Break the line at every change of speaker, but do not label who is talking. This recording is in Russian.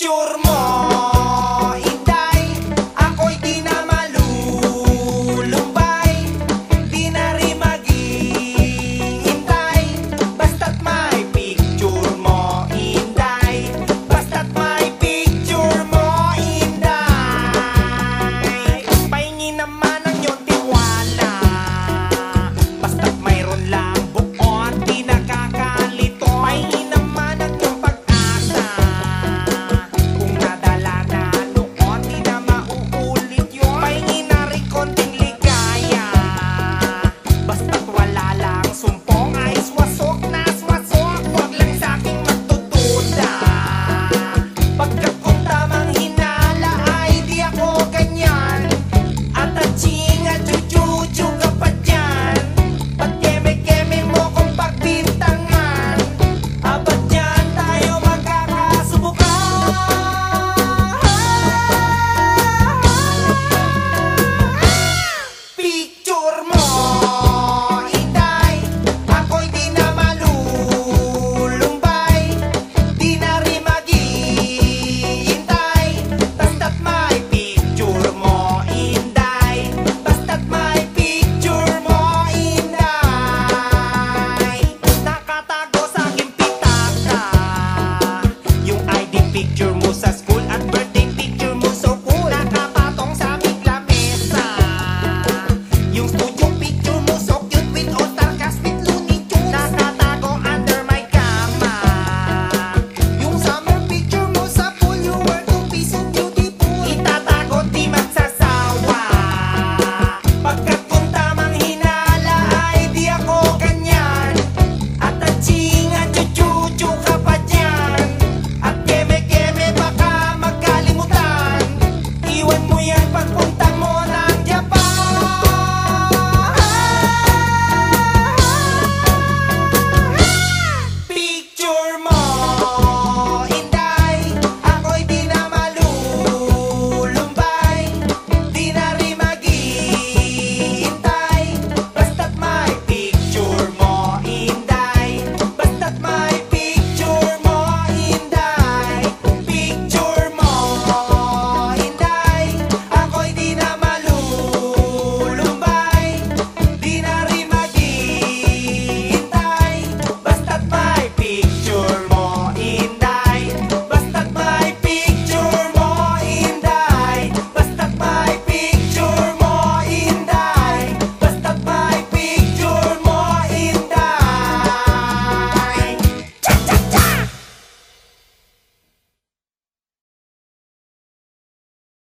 тюрьма.